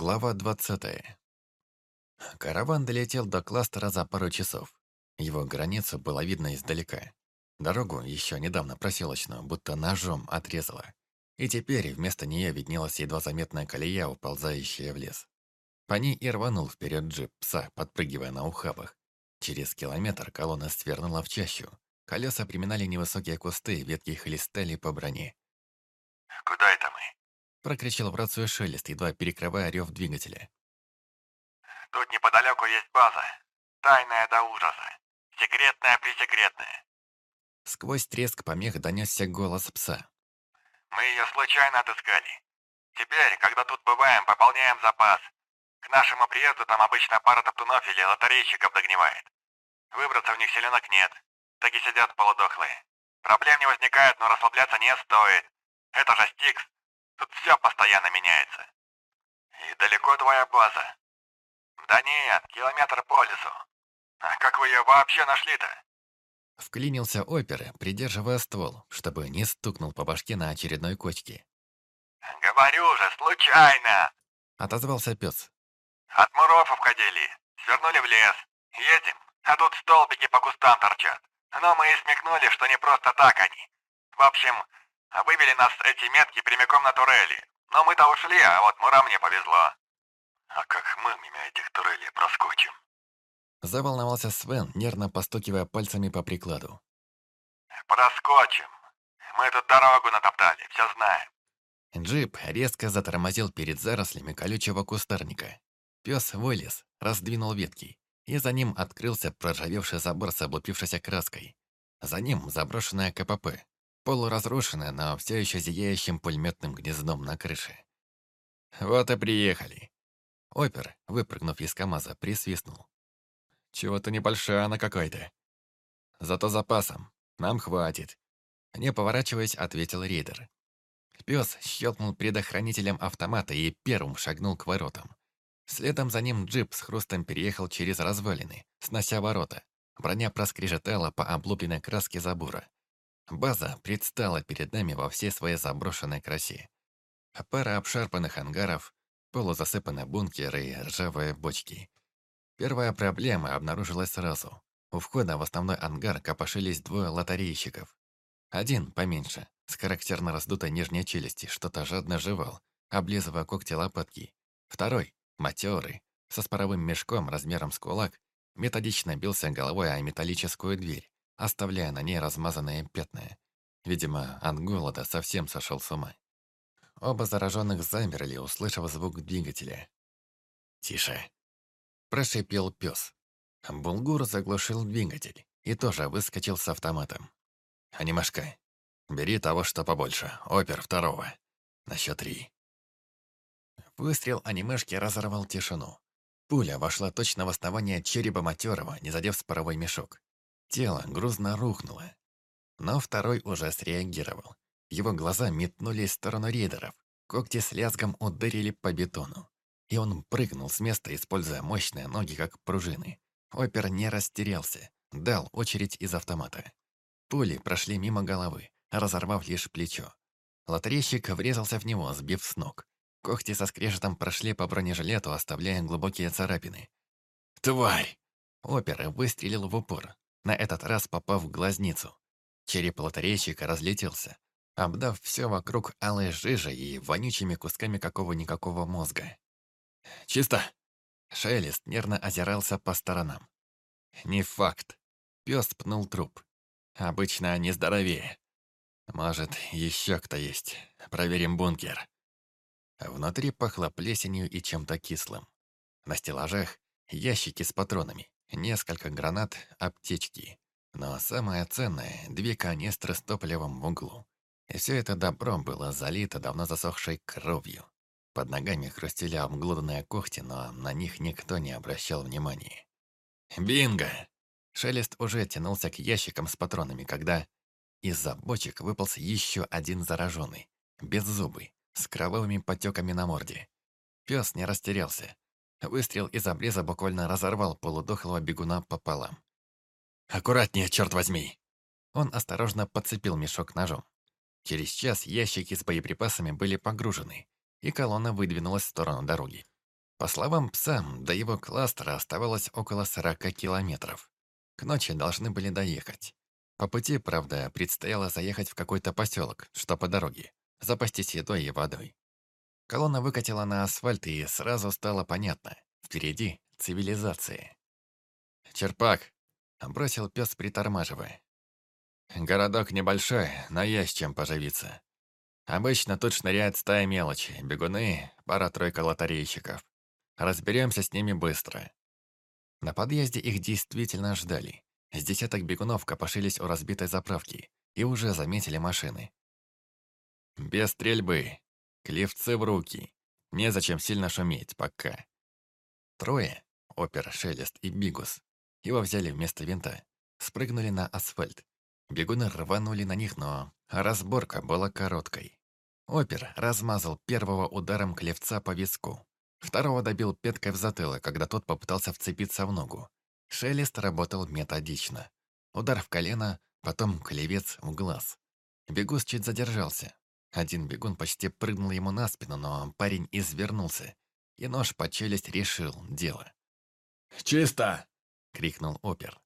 Глава 20. Караван долетел до кластера за пару часов. Его границу было видно издалека. Дорогу, еще недавно проселочную, будто ножом отрезала. И теперь вместо нее виднелась едва заметная колея, уползающая в лес. По ней и рванул вперед джип пса, подпрыгивая на ухабах. Через километр колонна свернула в чащу. Колеса приминали невысокие кусты, ветки хлестали по броне. «Куда это мы?» Прокричал в рацию шелест, едва перекрывая рев двигателя. «Тут неподалеку есть база. Тайная до ужаса. Секретная-пресекретная». Сквозь треск помех донесся голос пса. «Мы ее случайно отыскали. Теперь, когда тут бываем, пополняем запас. К нашему приезду там обычно пара топтунов или лотерейщиков догнивает. Выбраться в них селенок нет. Так и сидят полудохлые. Проблем не возникает, но расслабляться не стоит. Это же Стикс. Тут все постоянно меняется. И далеко твоя база? Да нет, километр по лесу. А как вы ее вообще нашли-то? Вклинился опера, придерживая ствол, чтобы не стукнул по башке на очередной кочке. «Говорю же, случайно!» — отозвался пес. «От Муров ходили, свернули в лес. Едем, а тут столбики по кустам торчат. Но мы и смекнули, что не просто так они. В общем, вывели нас эти метки прямиком на турели. Но мы-то ушли, а вот Мурам не повезло». «А как мы мимо этих турелей проскочим?» Заволновался Свен, нервно постукивая пальцами по прикладу. «Проскочим. Мы тут дорогу натоптали, все знаем». Джип резко затормозил перед зарослями колючего кустарника. Пес вылез, раздвинул ветки, и за ним открылся проржавевший забор с облупившейся краской. За ним заброшенная КПП, полуразрушенная, но все еще зияющим пулеметным гнездом на крыше. «Вот и приехали». Опер, выпрыгнув из КамАЗа, присвистнул. Чего-то небольшая она какая-то. Зато запасом. Нам хватит. Не поворачиваясь, ответил рейдер. Пес щелкнул предохранителем автомата и первым шагнул к воротам. Следом за ним джип с хрустом переехал через развалины, снося ворота. Броня проскрежетала по облупленной краске забора. База предстала перед нами во всей своей заброшенной красе. Пара обшарпанных ангаров, полузасыпанные бункеры и ржавые бочки. Первая проблема обнаружилась сразу. У входа в основной ангар копошились двое лотерейщиков. Один, поменьше, с характерно раздутой нижней челюсти, что-то жадно жевал, облизывая когти лопатки. Второй, матерый, со споровым мешком размером с кулак, методично бился головой о металлическую дверь, оставляя на ней размазанные пятна. Видимо, от голода совсем сошел с ума. Оба зараженных замерли, услышав звук двигателя. «Тише!» Прошипел пес. Булгур заглушил двигатель и тоже выскочил с автоматом. «Анимашка, бери того, что побольше. Опер второго. На счет три». Выстрел анимешки разорвал тишину. Пуля вошла точно в основание черепа матерого, не задев споровой мешок. Тело грузно рухнуло. Но второй уже среагировал. Его глаза метнулись в сторону рейдеров. Когти с лязгом ударили по бетону и он прыгнул с места, используя мощные ноги как пружины. Опер не растерялся, дал очередь из автомата. Пули прошли мимо головы, разорвав лишь плечо. Лотерейщик врезался в него, сбив с ног. Когти со скрежетом прошли по бронежилету, оставляя глубокие царапины. «Тварь!» Опер выстрелил в упор, на этот раз попав в глазницу. Череп лотерейщика разлетелся, обдав все вокруг алой жижей и вонючими кусками какого-никакого мозга. «Чисто!» Шелест нервно озирался по сторонам. «Не факт». Пес пнул труп. «Обычно они здоровее. Может, еще кто есть. Проверим бункер». Внутри пахло плесенью и чем-то кислым. На стеллажах ящики с патронами, несколько гранат, аптечки. Но самое ценное — две канистры с топливом в углу. И все это добро было залито давно засохшей кровью. Под ногами хрустели обглоданные когти, но на них никто не обращал внимания. «Бинго!» Шелест уже тянулся к ящикам с патронами, когда из-за бочек выполз еще один зараженный, беззубый, с кровавыми потеками на морде. Пес не растерялся. Выстрел из обреза буквально разорвал полудохлого бегуна пополам. «Аккуратнее, черт возьми!» Он осторожно подцепил мешок ножом. Через час ящики с боеприпасами были погружены, и колонна выдвинулась в сторону дороги. По словам пса, до его кластера оставалось около 40 километров. К ночи должны были доехать. По пути, правда, предстояло заехать в какой-то поселок, что по дороге, запастись едой и водой. Колонна выкатила на асфальт, и сразу стало понятно. Впереди цивилизация. «Черпак!» — бросил пес, притормаживая. «Городок небольшой, но есть чем поживиться. Обычно тут шныряет стая мелочи, бегуны, пара-тройка лотерейщиков. Разберемся с ними быстро». На подъезде их действительно ждали. С десяток бегунов копошились у разбитой заправки и уже заметили машины. «Без стрельбы. Клевцы в руки. Незачем сильно шуметь, пока». Трое, Опер, Шелест и Бигус, его взяли вместо винта, спрыгнули на асфальт. Бегуны рванули на них, но разборка была короткой. Опер размазал первого ударом клевца по виску. Второго добил петкой в затылок, когда тот попытался вцепиться в ногу. Шелест работал методично. Удар в колено, потом клевец в глаз. Бегус чуть задержался. Один бегун почти прыгнул ему на спину, но парень извернулся, и нож по челюсть решил дело. «Чисто!» — крикнул опер.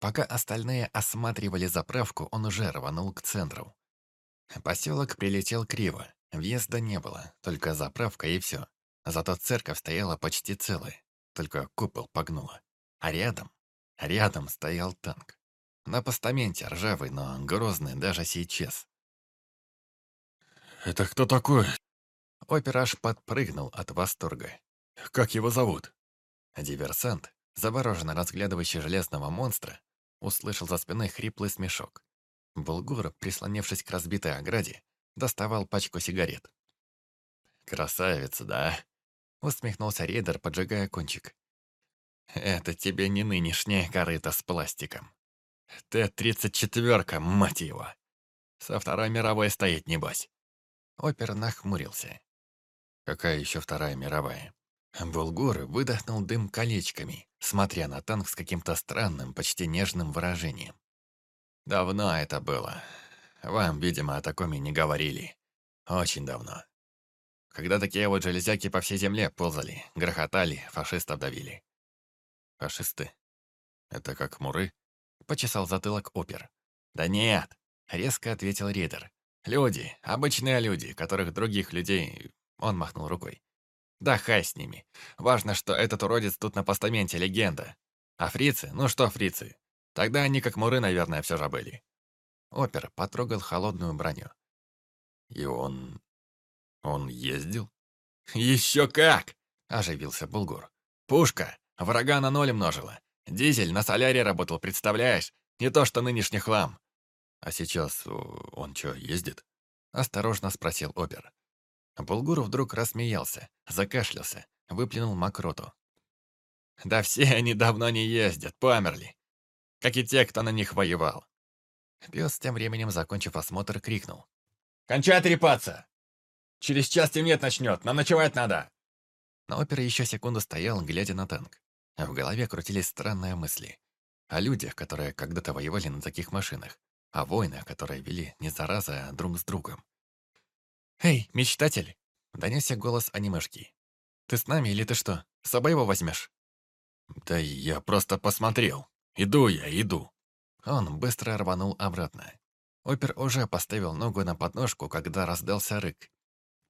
Пока остальные осматривали заправку, он уже рванул к центру. Поселок прилетел криво, въезда не было, только заправка и все. Зато церковь стояла почти целая, только купол погнула. А рядом, рядом стоял танк. На постаменте ржавый, но грозный даже сейчас. «Это кто такой?» Опер аж подпрыгнул от восторга. «Как его зовут?» Диверсант, завороженно разглядывающий железного монстра, услышал за спиной хриплый смешок. Булгур, прислонившись к разбитой ограде, доставал пачку сигарет. «Красавица, да?» — усмехнулся рейдер, поджигая кончик. «Это тебе не нынешняя корыта с пластиком. Т-34, мать его! Со Второй мировой стоит, небось!» Опер нахмурился. «Какая еще Вторая мировая?» Булгур выдохнул дым колечками, смотря на танк с каким-то странным, почти нежным выражением. «Давно это было. Вам, видимо, о таком и не говорили. Очень давно. Когда такие вот железяки по всей земле ползали, грохотали, фашистов давили». «Фашисты? Это как муры?» — почесал затылок опер. «Да нет!» — резко ответил рейдер. «Люди, обычные люди, которых других людей...» Он махнул рукой. Да хай с ними. Важно, что этот уродец тут на постаменте легенда. А фрицы? Ну что фрицы? Тогда они как муры, наверное, все же были. Опер потрогал холодную броню. И он... он ездил? Еще как! Оживился Булгур. Пушка врага на ноль множила. Дизель на соляре работал, представляешь? Не то что нынешний хлам. А сейчас он что, ездит? Осторожно спросил Опер. Булгур вдруг рассмеялся, закашлялся, выплюнул мокроту. «Да все они давно не ездят, померли. Как и те, кто на них воевал». Пес тем временем, закончив осмотр, крикнул. «Кончай трепаться! Через час темнеть начнет, нам ночевать надо!» Но опера еще секунду стоял, глядя на танк. В голове крутились странные мысли. О людях, которые когда-то воевали на таких машинах. О войнах, которые вели не зараза, а друг с другом. «Эй, мечтатель!» — донесся голос анимешки. «Ты с нами или ты что, с собой его возьмешь?» «Да я просто посмотрел. Иду я, иду». Он быстро рванул обратно. Опер уже поставил ногу на подножку, когда раздался рык.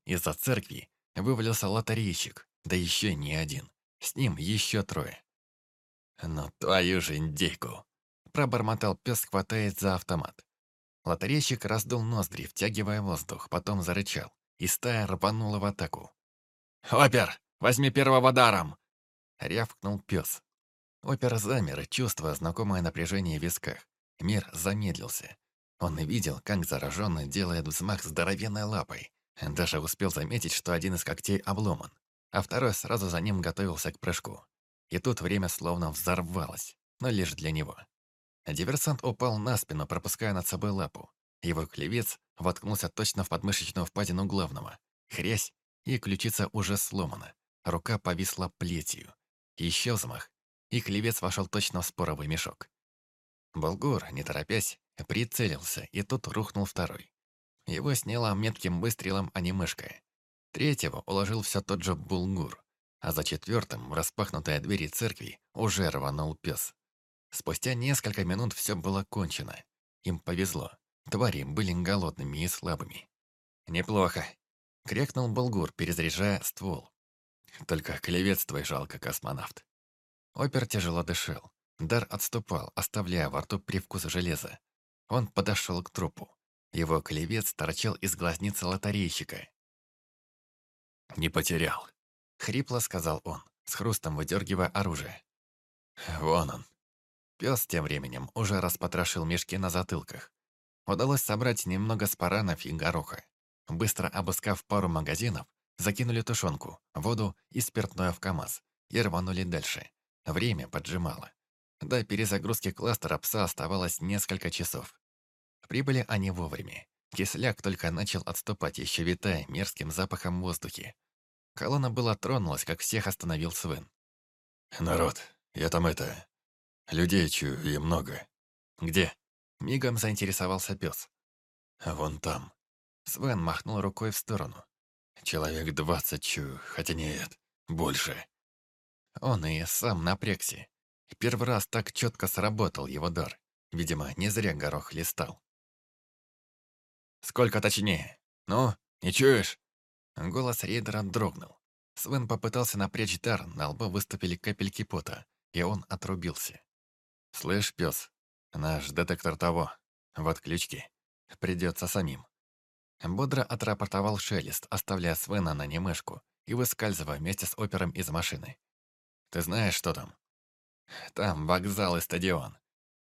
Из-за церкви вывалился лотерейщик, да еще не один. С ним еще трое. «Ну твою же индейку!» Пробормотал пес, хватаясь за автомат. Лотерейщик раздул ноздри, втягивая воздух, потом зарычал, и стая рванула в атаку. «Опер, возьми первого даром!» — рявкнул пес. Опер замер, чувствуя знакомое напряжение в висках. Мир замедлился. Он видел, как зараженный делает взмах здоровенной лапой. Даже успел заметить, что один из когтей обломан, а второй сразу за ним готовился к прыжку. И тут время словно взорвалось, но лишь для него. Диверсант упал на спину, пропуская над собой лапу. Его клевец воткнулся точно в подмышечную впадину главного. Хрясь, и ключица уже сломана. Рука повисла плетью. Еще взмах, и клевец вошел точно в споровый мешок. Болгур, не торопясь, прицелился, и тут рухнул второй. Его сняла метким выстрелом анимешка. Третьего уложил все тот же Булгур. а за четвертым в распахнутые двери церкви уже рванул пес. Спустя несколько минут все было кончено. Им повезло. Твари были голодными и слабыми. «Неплохо», — крякнул Болгур, перезаряжая ствол. «Только клеветствуй жалко, космонавт». Опер тяжело дышал. Дар отступал, оставляя во рту привкус железа. Он подошел к трупу. Его клевец торчал из глазницы лотерейщика. «Не потерял», — хрипло сказал он, с хрустом выдергивая оружие. «Вон он». Пес тем временем уже распотрошил мешки на затылках. Удалось собрать немного спаранов и гороха. Быстро обыскав пару магазинов, закинули тушенку, воду и спиртное в КАМАЗ и рванули дальше. Время поджимало. До перезагрузки кластера пса оставалось несколько часов. Прибыли они вовремя. Кисляк только начал отступать, еще витая мерзким запахом воздухе. Колонна была тронулась, как всех остановил Свен. «Народ, я там это... Людей чую, и много». «Где?» Мигом заинтересовался пес. «Вон там». Свен махнул рукой в сторону. «Человек двадцать чую, хотя нет, больше». Он и сам напрягся. Первый раз так четко сработал его дар. Видимо, не зря горох листал. «Сколько точнее? Ну, не чуешь?» Голос рейдера дрогнул. Свен попытался напрячь дар, на лбу выступили капельки пота, и он отрубился. «Слышь, пес, наш детектор того, в отключке. Придется самим». Бодро отрапортовал Шелест, оставляя Свена на немышку и выскальзывая вместе с опером из машины. «Ты знаешь, что там?» «Там вокзал и стадион.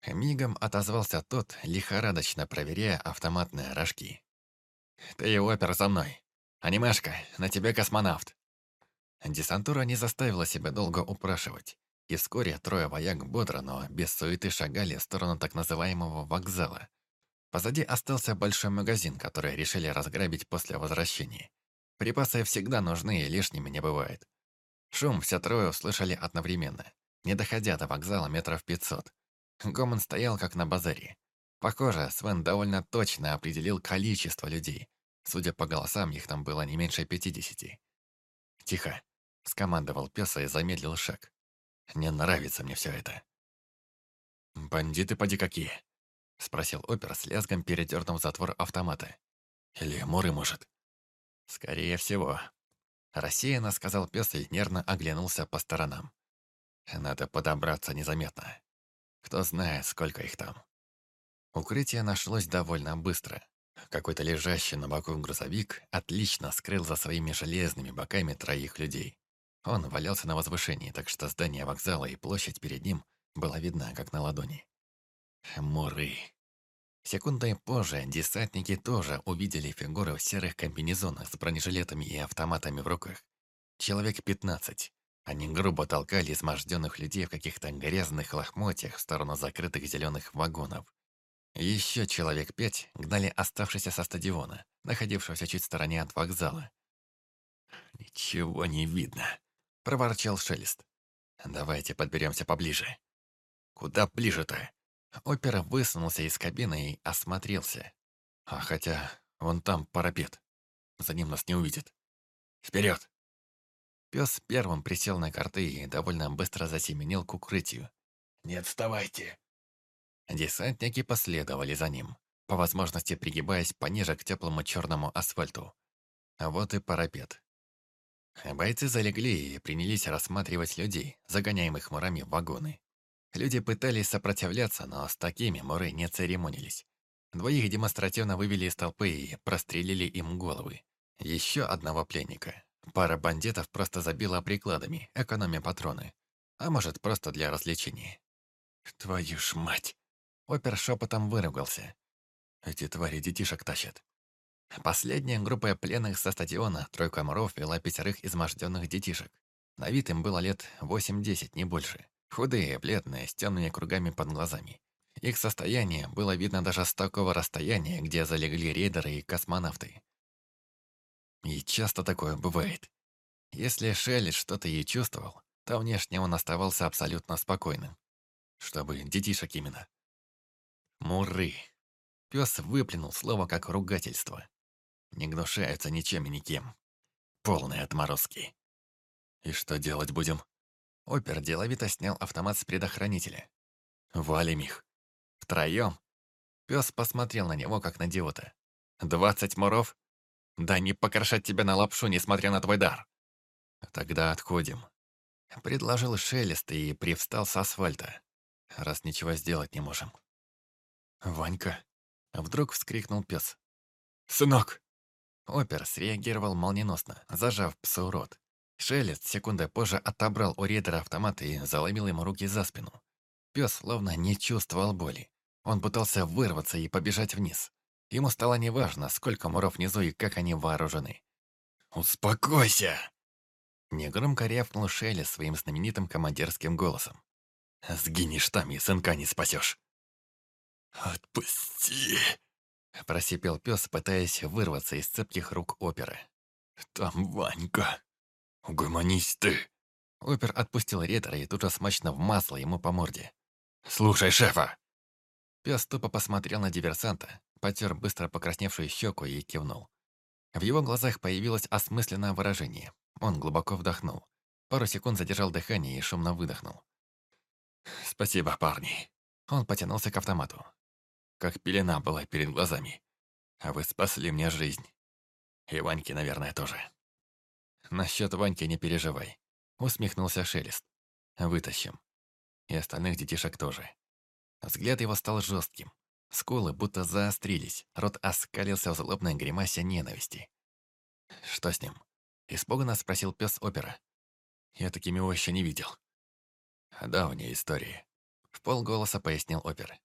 Мигом отозвался тот, лихорадочно проверяя автоматные рожки. «Ты опер за мной. Анимешка, на тебе космонавт». Десантура не заставила себя долго упрашивать. И вскоре трое вояк бодро, но без суеты шагали в сторону так называемого вокзала. Позади остался большой магазин, который решили разграбить после возвращения. Припасы всегда нужны и лишними не бывает. Шум все трое услышали одновременно, не доходя до вокзала метров пятьсот. Гомон стоял как на базаре. Похоже, Свен довольно точно определил количество людей. Судя по голосам, их там было не меньше пятидесяти. «Тихо», — скомандовал пёса и замедлил шаг. «Не нравится мне все это». «Бандиты поди какие?» — спросил опер с лязгом, передернув затвор автомата. «Или муры, может?» «Скорее всего». Рассеянно сказал пес и нервно оглянулся по сторонам. «Надо подобраться незаметно. Кто знает, сколько их там. Укрытие нашлось довольно быстро. Какой-то лежащий на боку грузовик отлично скрыл за своими железными боками троих людей. Он валялся на возвышении, так что здание вокзала и площадь перед ним была видна, как на ладони. Муры. Секундой позже десантники тоже увидели фигуры в серых комбинезонах с бронежилетами и автоматами в руках. Человек пятнадцать. Они грубо толкали изможденных людей в каких-то грязных лохмотьях в сторону закрытых зеленых вагонов. Еще человек пять гнали оставшиеся со стадиона, находившегося чуть в стороне от вокзала. «Ничего не видно», — проворчал Шелест. «Давайте подберемся поближе». «Куда ближе-то?» Опера высунулся из кабины и осмотрелся. А хотя, вон там парапет. За ним нас не увидит. «Вперед!» Пес первым присел на карты и довольно быстро засеменил к укрытию. «Не отставайте!» Десантники последовали за ним, по возможности пригибаясь пониже к теплому черному асфальту. А вот и парапет. Бойцы залегли и принялись рассматривать людей, загоняемых мурами в вагоны. Люди пытались сопротивляться, но с такими муры не церемонились. Двоих демонстративно вывели из толпы и прострелили им головы. Еще одного пленника Пара бандитов просто забила прикладами, экономя патроны. А может, просто для развлечения. «Твою ж мать!» Опер шепотом выругался. «Эти твари детишек тащат». Последняя группа пленных со стадиона «Тройка моров» вела пятерых изможденных детишек. На вид им было лет 8-10, не больше. Худые, бледные, с темными кругами под глазами. Их состояние было видно даже с такого расстояния, где залегли рейдеры и космонавты. И часто такое бывает. Если Шелли что-то ей чувствовал, то внешне он оставался абсолютно спокойным. Чтобы детишек именно. Муры. Пес выплюнул слово как ругательство. Не гнушаются ничем и никем. Полные отморозки. И что делать будем? Опер деловито снял автомат с предохранителя. Валим их. Втроем. Пес посмотрел на него, как на идиота. «Двадцать муров? Да не покрошать тебя на лапшу, несмотря на твой дар!» «Тогда отходим», — предложил Шелест и привстал с асфальта, раз ничего сделать не можем. «Ванька!» — вдруг вскрикнул пес. «Сынок!» Опер среагировал молниеносно, зажав псу рот. Шелест секунды позже отобрал у рейдера автомат и заломил ему руки за спину. Пес словно не чувствовал боли. Он пытался вырваться и побежать вниз. Ему стало неважно, сколько муров внизу и как они вооружены. «Успокойся!» Негромко рявкнул Шелли своим знаменитым командирским голосом. «Сгинешь там и сынка не спасешь!» «Отпусти!» Просипел пес, пытаясь вырваться из цепких рук опера. «Там Ванька! Угомонись ты!» Опер отпустил ретора и тут же смачно вмазал ему по морде. «Слушай шефа!» Пес тупо посмотрел на диверсанта, потер быстро покрасневшую щеку и кивнул. В его глазах появилось осмысленное выражение. Он глубоко вдохнул. Пару секунд задержал дыхание и шумно выдохнул. «Спасибо, парни». Он потянулся к автомату. Как пелена была перед глазами. А вы спасли мне жизнь. И Ваньке, наверное, тоже. Насчет Ваньки не переживай. Усмехнулся Шелест. Вытащим. И остальных детишек тоже. Взгляд его стал жестким. Скулы будто заострились, рот оскалился в злобной гримасе ненависти. «Что с ним?» – испуганно спросил пес опера. «Я такими его еще не видел». «Давняя история», – в полголоса пояснил опер.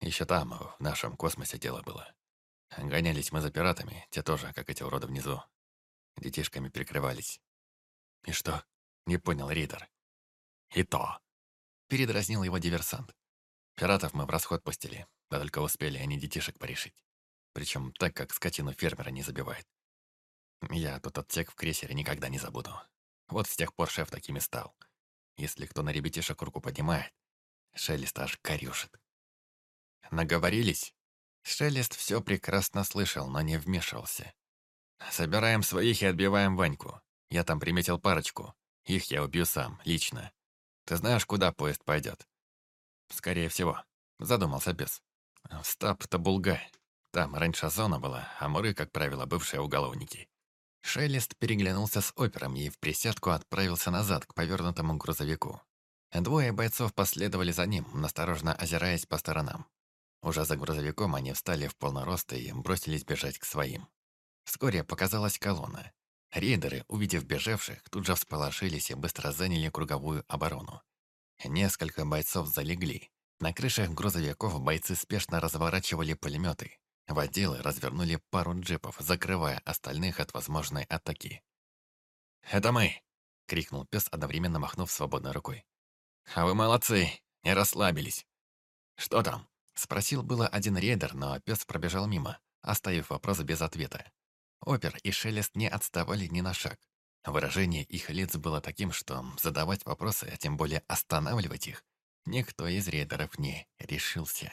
Еще там, в нашем космосе дело было. Гонялись мы за пиратами, те тоже, как эти уроды внизу. Детишками перекрывались. «И что?» – не понял Ридер. «И то!» – передразнил его диверсант. Пиратов мы в расход пустили, да только успели они детишек порешить. Причем так, как скотину фермера не забивает. Я тот отсек в крейсере никогда не забуду. Вот с тех пор шеф такими стал. Если кто на ребятишек руку поднимает, Шелест аж корюшит. Наговорились? Шелест все прекрасно слышал, но не вмешивался. Собираем своих и отбиваем Ваньку. Я там приметил парочку. Их я убью сам, лично. Ты знаешь, куда поезд пойдет? Скорее всего, задумался бес. В Стаб-Табулга. Там раньше зона была, а муры, как правило, бывшие уголовники. Шелест переглянулся с опером и в присядку отправился назад к повернутому грузовику. Двое бойцов последовали за ним, насторожно озираясь по сторонам. Уже за грузовиком они встали в полный рост и бросились бежать к своим. Вскоре показалась колонна. Рейдеры, увидев бежавших, тут же всполошились и быстро заняли круговую оборону. Несколько бойцов залегли. На крышах грузовиков бойцы спешно разворачивали пулеметы. В отделы развернули пару джипов, закрывая остальных от возможной атаки. «Это мы!» — крикнул пес, одновременно махнув свободной рукой. «А вы молодцы! Не расслабились!» «Что там?» — спросил было один рейдер, но пес пробежал мимо, оставив вопрос без ответа. Опер и Шелест не отставали ни на шаг. Выражение их лиц было таким, что задавать вопросы, а тем более останавливать их, никто из рейдеров не решился.